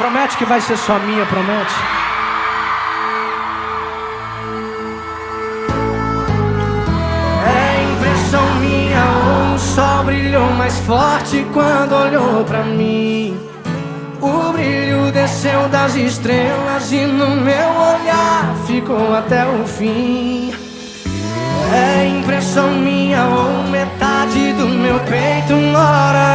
Promete que vai ser só minha, promete? É impressão minha ou o sol brilhou mais forte quando olhou pra mim. O brilho desceu das estrelas e no meu olhar ficou até o fim. É impressão minha ou metade do meu peito mora.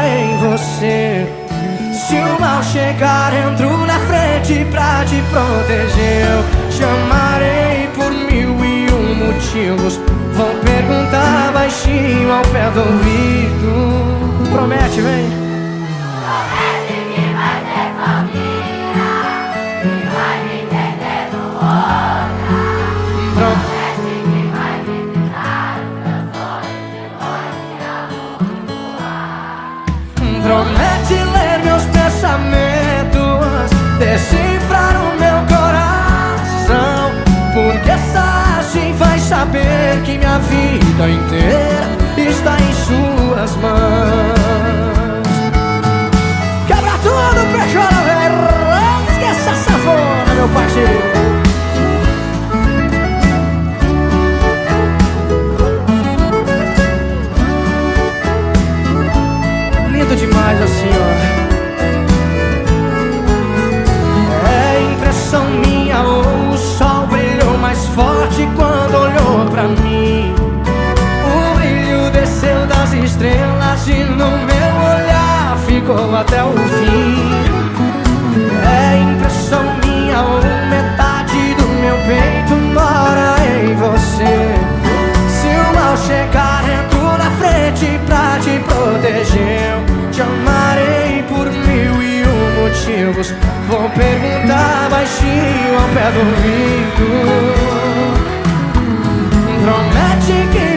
Se o mal chegar, entro na frente pra te proteger. Eu chamarei por mil e um motivos. Vão perguntar baixinho ao pé do ouvido. Promete, vem. Pensamentos, decifrar o meu coração. Porque só assim vai saber que minha vida inteira está em suas estrelas e no meu olhar ficou até o fim. É impressão minha ou metade do meu peito mora em você. Se o mal chegar, entro na frente pra te proteger. Te amarei por mil e um motivos Vou perguntar baixinho ao pé do ouvido Promete que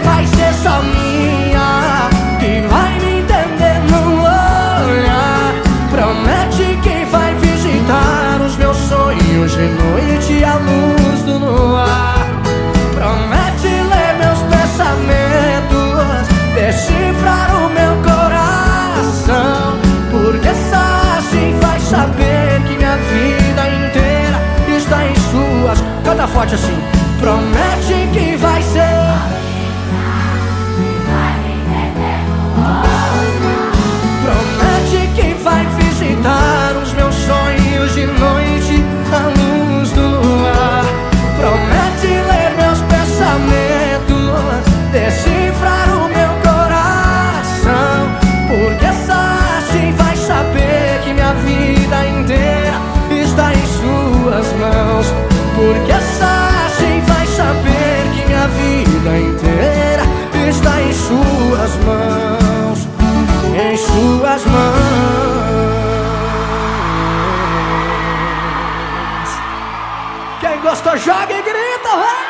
em suas Canta forte assim. Promete que vai ser. Promete que vai visitar os meus sonhos de noite à luz do luar. Promete ler meus pensamentos Decifrar Em suas mãos Quem gostou, joga e grita, vai!